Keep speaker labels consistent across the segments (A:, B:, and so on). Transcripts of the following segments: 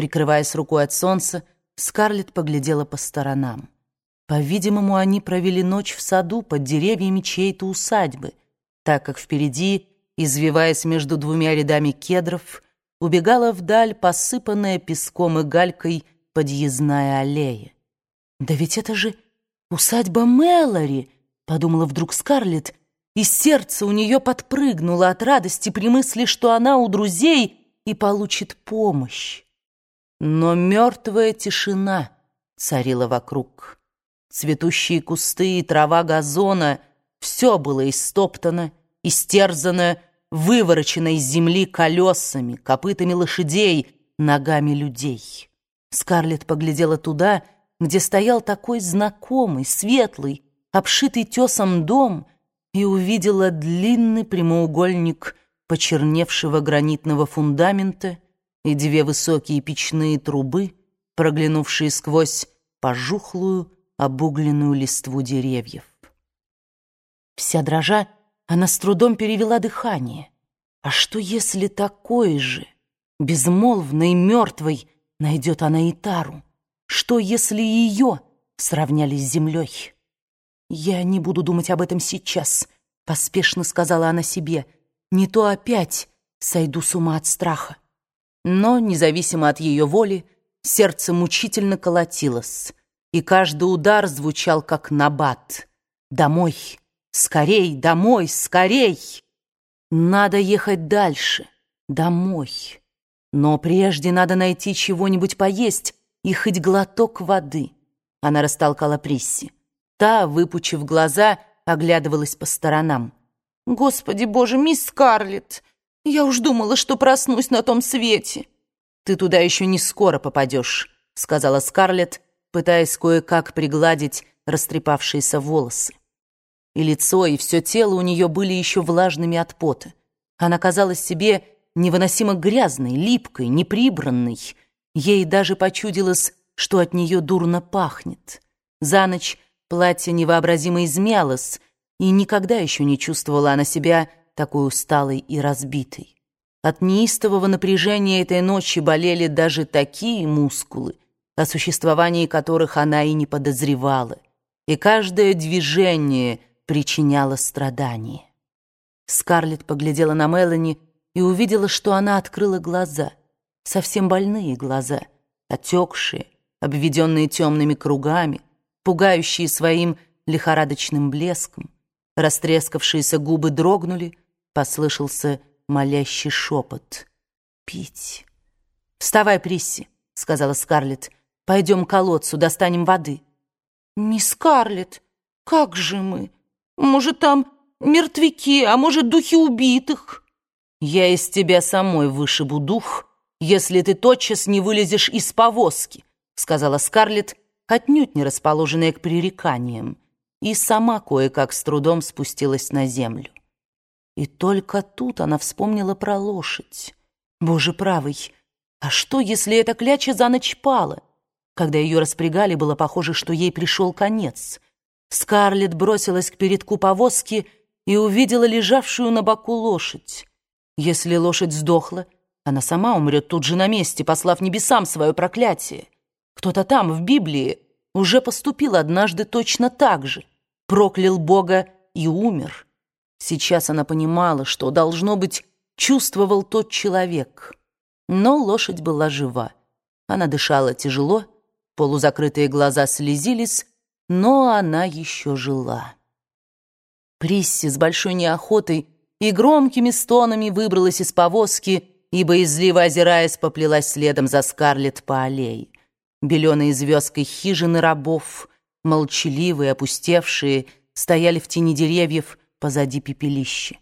A: Прикрываясь рукой от солнца, Скарлетт поглядела по сторонам. По-видимому, они провели ночь в саду под деревьями чьей-то усадьбы, так как впереди, извиваясь между двумя рядами кедров, убегала вдаль посыпанная песком и галькой подъездная аллея. «Да ведь это же усадьба Мэлори!» — подумала вдруг Скарлетт, и сердце у нее подпрыгнуло от радости при мысли, что она у друзей и получит помощь. Но мертвая тишина царила вокруг. Цветущие кусты и трава газона — все было истоптано, истерзано, выворочено из земли колесами, копытами лошадей, ногами людей. Скарлетт поглядела туда, где стоял такой знакомый, светлый, обшитый тесом дом, и увидела длинный прямоугольник почерневшего гранитного фундамента и две высокие печные трубы, проглянувшие сквозь пожухлую, обугленную листву деревьев. Вся дрожа, она с трудом перевела дыхание. А что, если такой же, безмолвной, мертвой, найдет она и Тару? Что, если ее сравняли с землей? «Я не буду думать об этом сейчас», — поспешно сказала она себе. «Не то опять сойду с ума от страха». Но, независимо от ее воли, сердце мучительно колотилось, и каждый удар звучал как набат. «Домой! Скорей! Домой! Скорей!» Надо ехать дальше, домой. Но прежде надо найти чего-нибудь поесть и хоть глоток воды. Она растолкала Присси. Та, выпучив глаза, оглядывалась по сторонам. «Господи боже, мисс Скарлетт! Я уж думала, что проснусь на том свете!» «Ты туда еще не скоро попадешь», — сказала Скарлетт, пытаясь кое-как пригладить растрепавшиеся волосы. И лицо, и все тело у нее были еще влажными от пота. Она казалась себе невыносимо грязной, липкой, неприбранной. Ей даже почудилось, что от нее дурно пахнет. За ночь Платье невообразимо измялось, и никогда еще не чувствовала она себя такой усталой и разбитой. От неистового напряжения этой ночи болели даже такие мускулы, о существовании которых она и не подозревала, и каждое движение причиняло страдания. Скарлетт поглядела на Мелани и увидела, что она открыла глаза, совсем больные глаза, отекшие, обведенные темными кругами, пугающие своим лихорадочным блеском. Растрескавшиеся губы дрогнули, послышался молящий шепот. «Пить!» «Вставай, Присси!» — сказала Скарлетт. «Пойдем к колодцу, достанем воды». «Мисс Скарлетт, как же мы? Может, там мертвяки, а может, духи убитых?» «Я из тебя самой вышибу дух, если ты тотчас не вылезешь из повозки», — сказала Скарлетт, отнюдь не расположенная к пререканиям, и сама кое-как с трудом спустилась на землю. И только тут она вспомнила про лошадь. Боже правый, а что, если эта кляча за ночь пала? Когда ее распрягали, было похоже, что ей пришел конец. Скарлетт бросилась к передку повозки и увидела лежавшую на боку лошадь. Если лошадь сдохла, она сама умрет тут же на месте, послав небесам свое проклятие. Кто-то там, в Библии, уже поступил однажды точно так же, проклял Бога и умер. Сейчас она понимала, что, должно быть, чувствовал тот человек. Но лошадь была жива. Она дышала тяжело, полузакрытые глаза слезились, но она еще жила. Присси с большой неохотой и громкими стонами выбралась из повозки и, боязливо озираясь, поплелась следом за Скарлетт по аллее беленые звездкой хижины рабов, молчаливые, опустевшие, стояли в тени деревьев позади пепелища.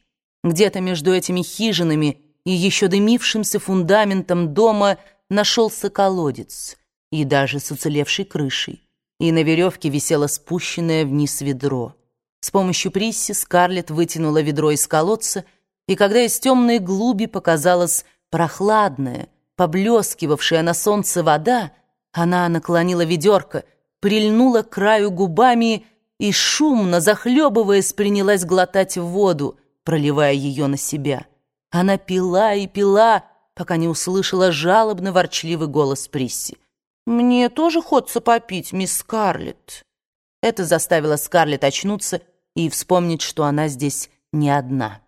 A: Где-то между этими хижинами и еще дымившимся фундаментом дома нашелся колодец, и даже с уцелевшей крышей, и на веревке висело спущенное вниз ведро. С помощью Присси Скарлетт вытянула ведро из колодца, и когда из темной глуби показалась прохладная, поблескивавшая на солнце вода, она наклонила ведерко, прильнула к краю губами и, шумно захлебываясь, принялась глотать воду, проливая ее на себя. Она пила и пила, пока не услышала жалобно-ворчливый голос Присси. «Мне тоже хочется попить, мисс Скарлетт». Это заставило Скарлетт очнуться и вспомнить, что она здесь не одна.